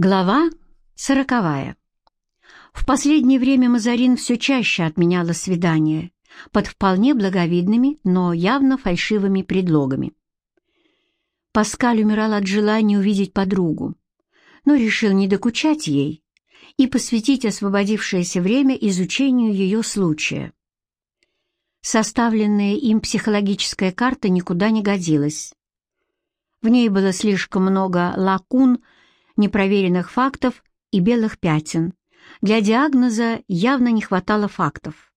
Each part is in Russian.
Глава сороковая. В последнее время Мазарин все чаще отменяла свидания под вполне благовидными, но явно фальшивыми предлогами. Паскаль умирал от желания увидеть подругу, но решил не докучать ей и посвятить освободившееся время изучению ее случая. Составленная им психологическая карта никуда не годилась. В ней было слишком много лакун, непроверенных фактов и белых пятен. Для диагноза явно не хватало фактов.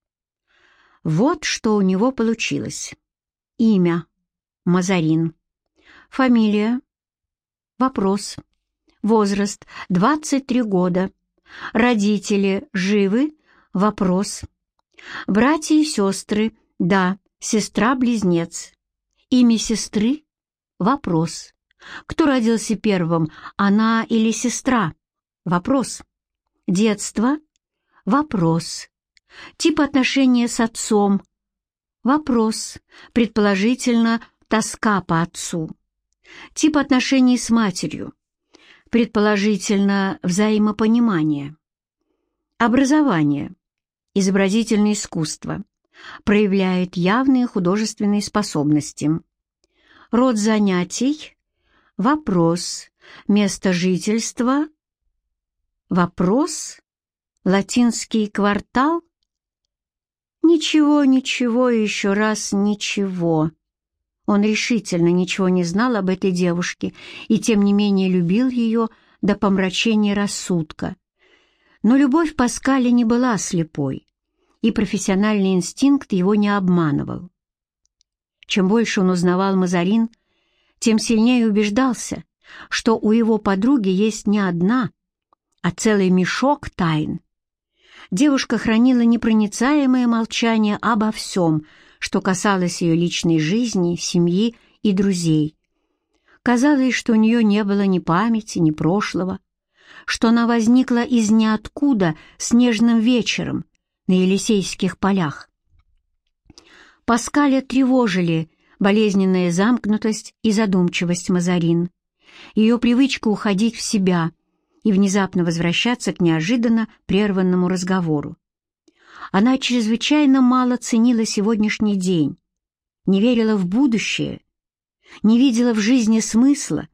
Вот что у него получилось. Имя – Мазарин. Фамилия – вопрос. Возраст – 23 года. Родители живы? Вопрос. Братья и сестры – да, сестра-близнец. Имя сестры – вопрос. Кто родился первым, она или сестра? Вопрос. Детство? Вопрос. Тип отношения с отцом? Вопрос. Предположительно, тоска по отцу. Тип отношений с матерью? Предположительно, взаимопонимание. Образование. Изобразительное искусство. Проявляет явные художественные способности. Род занятий Вопрос. Место жительства? Вопрос. Латинский квартал? Ничего, ничего, еще раз ничего. Он решительно ничего не знал об этой девушке и тем не менее любил ее до помрачения рассудка. Но любовь Паскаля не была слепой, и профессиональный инстинкт его не обманывал. Чем больше он узнавал Мазарин, тем сильнее убеждался, что у его подруги есть не одна, а целый мешок тайн. Девушка хранила непроницаемое молчание обо всем, что касалось ее личной жизни, семьи и друзей. Казалось, что у нее не было ни памяти, ни прошлого, что она возникла из ниоткуда снежным вечером на Елисейских полях. Паскаля тревожили болезненная замкнутость и задумчивость Мазарин, ее привычка уходить в себя и внезапно возвращаться к неожиданно прерванному разговору. Она чрезвычайно мало ценила сегодняшний день, не верила в будущее, не видела в жизни смысла,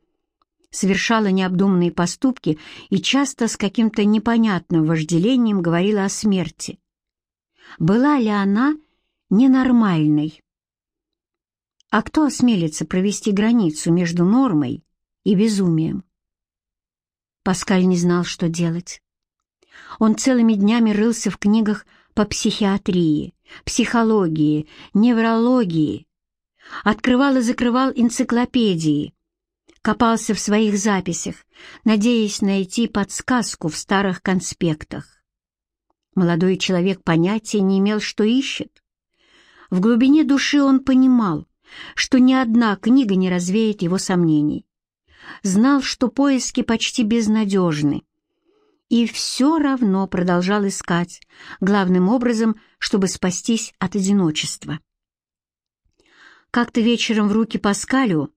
совершала необдуманные поступки и часто с каким-то непонятным вожделением говорила о смерти. Была ли она ненормальной? А кто осмелится провести границу между нормой и безумием? Паскаль не знал, что делать. Он целыми днями рылся в книгах по психиатрии, психологии, неврологии, открывал и закрывал энциклопедии, копался в своих записях, надеясь найти подсказку в старых конспектах. Молодой человек понятия не имел, что ищет. В глубине души он понимал, что ни одна книга не развеет его сомнений. Знал, что поиски почти безнадежны. И все равно продолжал искать, главным образом, чтобы спастись от одиночества. Как-то вечером в руки Паскалю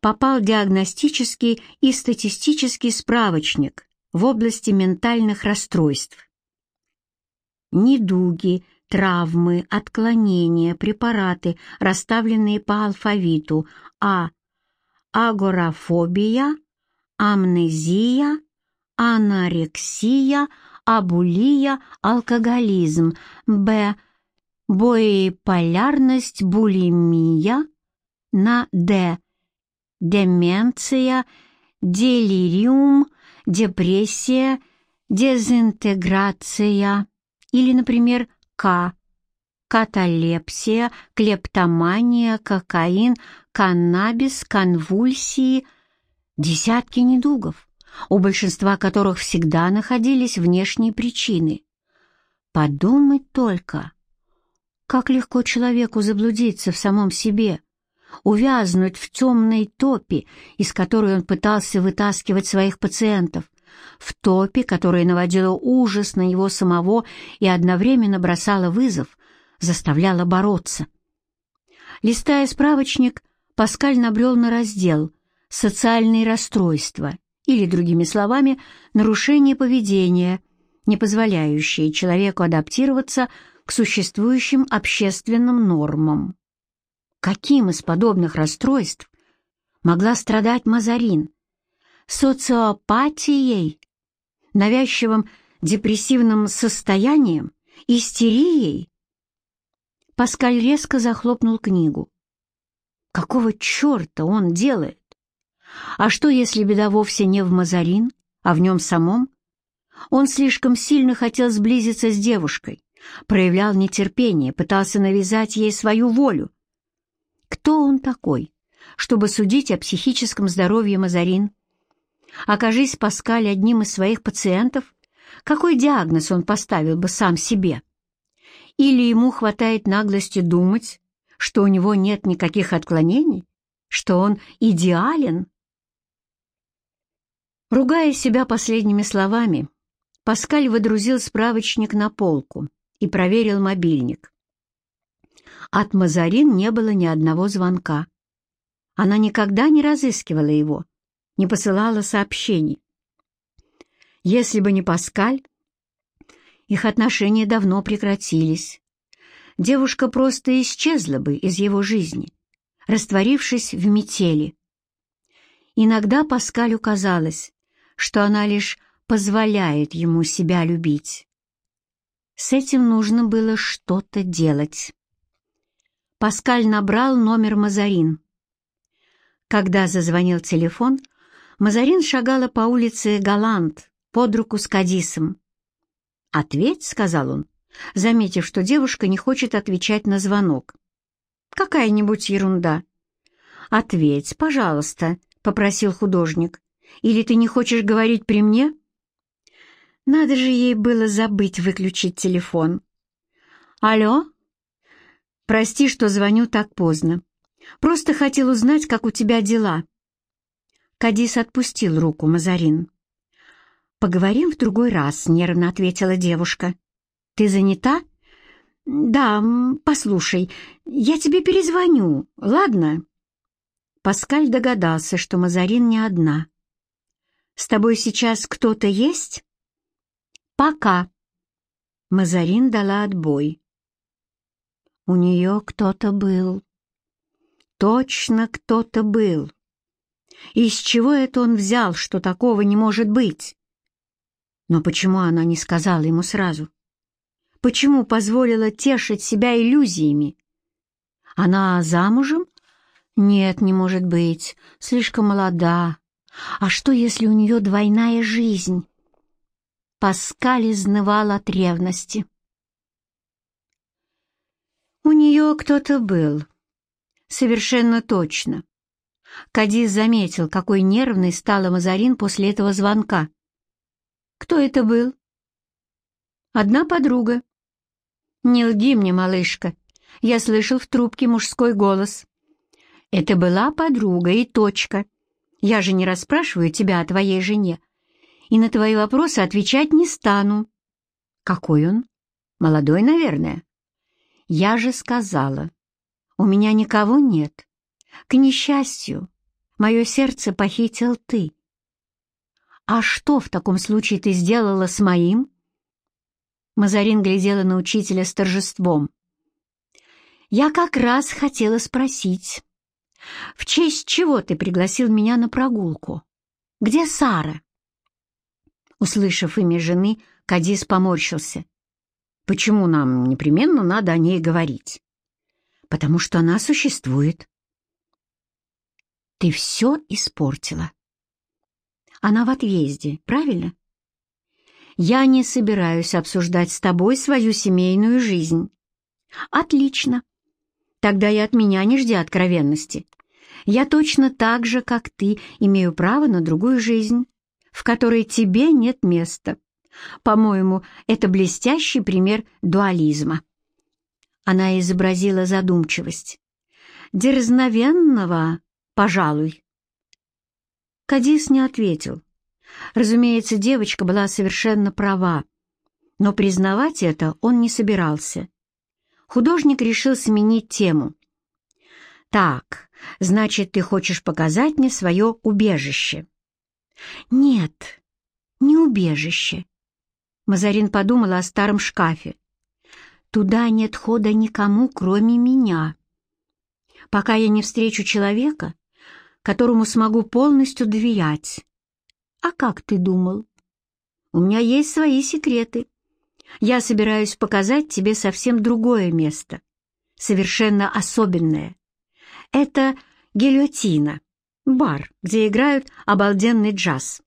попал диагностический и статистический справочник в области ментальных расстройств. Недуги, травмы, отклонения, препараты, расставленные по алфавиту А. Агорафобия, амнезия, анорексия, абулия, алкоголизм. Б. Боеполярность, булимия. На Д. Деменция, делириум, депрессия, дезинтеграция. Или, например, к. Каталепсия, клептомания, кокаин, каннабис, конвульсии. Десятки недугов, у большинства которых всегда находились внешние причины. Подумать только, как легко человеку заблудиться в самом себе, увязнуть в темной топе, из которой он пытался вытаскивать своих пациентов, в топе, которая наводила ужас на него самого и одновременно бросала вызов, заставляла бороться. Листая справочник, Паскаль набрел на раздел «Социальные расстройства» или, другими словами, нарушение поведения, не позволяющее человеку адаптироваться к существующим общественным нормам. Каким из подобных расстройств могла страдать Мазарин? Социопатией, навязчивым депрессивным состоянием, истерией? Паскаль резко захлопнул книгу. Какого черта он делает? А что, если беда вовсе не в Мазарин, а в нем самом? Он слишком сильно хотел сблизиться с девушкой, проявлял нетерпение, пытался навязать ей свою волю. Кто он такой, чтобы судить о психическом здоровье Мазарин? Окажись Паскаль одним из своих пациентов, какой диагноз он поставил бы сам себе? Или ему хватает наглости думать, что у него нет никаких отклонений, что он идеален? Ругая себя последними словами, Паскаль выдрузил справочник на полку и проверил мобильник. От Мазарин не было ни одного звонка. Она никогда не разыскивала его, не посылала сообщений. Если бы не Паскаль, их отношения давно прекратились. Девушка просто исчезла бы из его жизни, растворившись в метели. Иногда Паскалю казалось, что она лишь позволяет ему себя любить. С этим нужно было что-то делать. Паскаль набрал номер Мазарин. Когда зазвонил телефон, Мазарин шагала по улице Галант под руку с Кадисом. «Ответь», — сказал он, заметив, что девушка не хочет отвечать на звонок. «Какая-нибудь ерунда». «Ответь, пожалуйста», — попросил художник. «Или ты не хочешь говорить при мне?» Надо же ей было забыть выключить телефон. «Алло? Прости, что звоню так поздно. Просто хотел узнать, как у тебя дела». Кадис отпустил руку Мазарин. «Поговорим в другой раз», — нервно ответила девушка. «Ты занята?» «Да, послушай, я тебе перезвоню, ладно?» Паскаль догадался, что Мазарин не одна. «С тобой сейчас кто-то есть?» «Пока». Мазарин дала отбой. У нее кто-то был. Точно кто-то был. Из чего это он взял, что такого не может быть? Но почему она не сказала ему сразу? Почему позволила тешить себя иллюзиями? Она замужем? Нет, не может быть, слишком молода. А что, если у нее двойная жизнь? Паскаль изнывал от ревности. У нее кто-то был. Совершенно точно. Кадис заметил, какой нервной стала Мазарин после этого звонка. Кто это был? Одна подруга. Не лги мне, малышка. Я слышал в трубке мужской голос. Это была подруга и точка. Я же не расспрашиваю тебя о твоей жене и на твои вопросы отвечать не стану». «Какой он? Молодой, наверное?» «Я же сказала, у меня никого нет. К несчастью, мое сердце похитил ты». «А что в таком случае ты сделала с моим?» Мазарин глядела на учителя с торжеством. «Я как раз хотела спросить, в честь чего ты пригласил меня на прогулку? Где Сара?» Услышав имя жены, Кадис поморщился. «Почему нам непременно надо о ней говорить?» «Потому что она существует». «Ты все испортила». «Она в отъезде, правильно?» «Я не собираюсь обсуждать с тобой свою семейную жизнь». «Отлично. Тогда и от меня не жди откровенности. Я точно так же, как ты, имею право на другую жизнь в которой тебе нет места. По-моему, это блестящий пример дуализма. Она изобразила задумчивость. Дерзновенного, пожалуй. Кадис не ответил. Разумеется, девочка была совершенно права, но признавать это он не собирался. Художник решил сменить тему. «Так, значит, ты хочешь показать мне свое убежище?» Нет, не убежище. Мазарин подумала о старом шкафе. Туда нет хода никому, кроме меня. Пока я не встречу человека, которому смогу полностью доверять. А как ты думал? У меня есть свои секреты. Я собираюсь показать тебе совсем другое место, совершенно особенное. Это гильотина, бар, где играют обалденный джаз.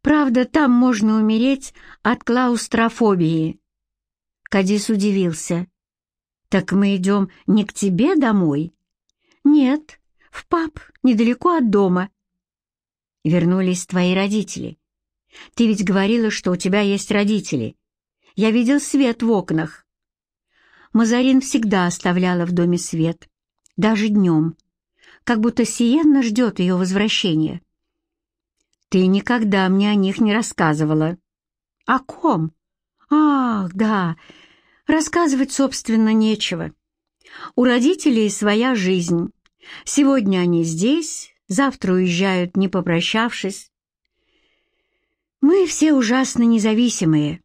Правда, там можно умереть от клаустрофобии. Кадис удивился. «Так мы идем не к тебе домой?» «Нет, в паб, недалеко от дома». «Вернулись твои родители. Ты ведь говорила, что у тебя есть родители. Я видел свет в окнах». Мазарин всегда оставляла в доме свет, даже днем, как будто Сиенна ждет ее возвращения. «Ты никогда мне о них не рассказывала». «О ком?» «Ах, да, рассказывать, собственно, нечего. У родителей своя жизнь. Сегодня они здесь, завтра уезжают, не попрощавшись. Мы все ужасно независимые.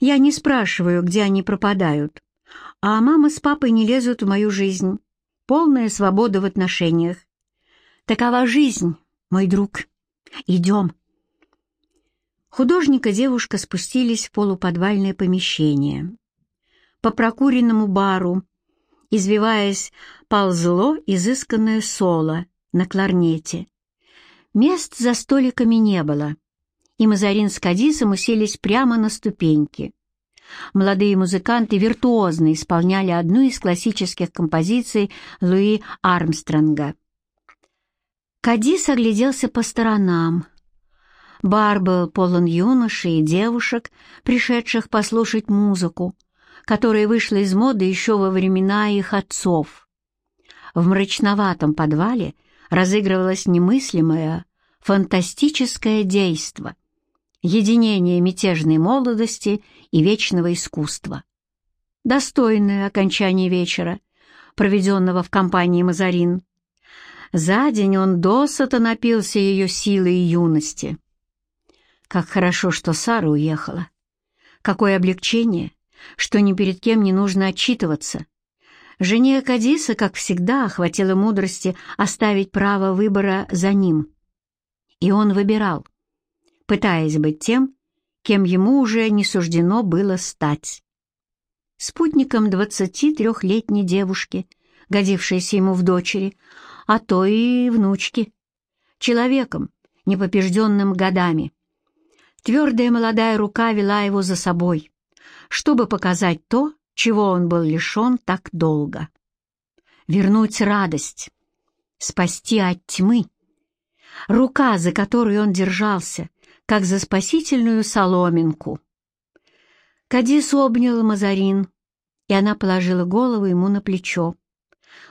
Я не спрашиваю, где они пропадают, а мама с папой не лезут в мою жизнь. Полная свобода в отношениях. Такова жизнь, мой друг. Идем. Художник и девушка спустились в полуподвальное помещение. По прокуренному бару, извиваясь, ползло изысканное соло на кларнете. Мест за столиками не было, и Мазарин с Кадисом уселись прямо на ступеньки. Молодые музыканты виртуозно исполняли одну из классических композиций Луи Армстронга. Кадис огляделся по сторонам — Бар был полон юношей и девушек, пришедших послушать музыку, которая вышла из моды еще во времена их отцов. В мрачноватом подвале разыгрывалось немыслимое, фантастическое действо, единение мятежной молодости и вечного искусства. Достойное окончание вечера, проведенного в компании Мазарин. За день он досыта напился ее силы и юности. Как хорошо, что Сара уехала. Какое облегчение, что ни перед кем не нужно отчитываться. Жене Кадиса, как всегда, хватило мудрости оставить право выбора за ним. И он выбирал, пытаясь быть тем, кем ему уже не суждено было стать. Спутником 23-летней девушки, годившейся ему в дочери, а то и внучки. Человеком, непобежденным годами, Твердая молодая рука вела его за собой, чтобы показать то, чего он был лишен так долго. Вернуть радость, спасти от тьмы. Рука, за которую он держался, как за спасительную соломинку. Кадис обнял Мазарин, и она положила голову ему на плечо.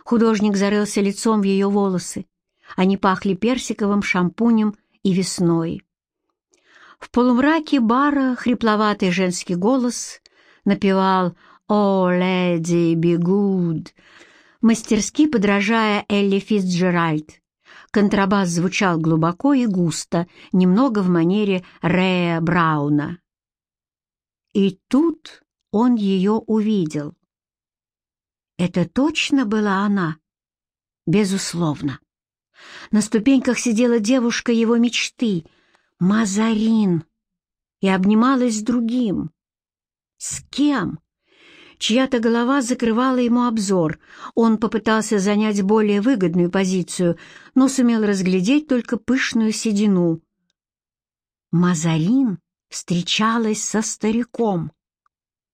Художник зарылся лицом в ее волосы. Они пахли персиковым шампунем и весной. В полумраке бара хрипловатый женский голос напевал «О, леди, good», мастерски подражая Элли Фицджеральд. Контрабас звучал глубоко и густо, немного в манере Рэя Брауна. И тут он ее увидел. Это точно была она? Безусловно. На ступеньках сидела девушка его мечты, Мазарин и обнималась с другим. С кем? Чья-то голова закрывала ему обзор. Он попытался занять более выгодную позицию, но сумел разглядеть только пышную седину. Мазарин встречалась со стариком.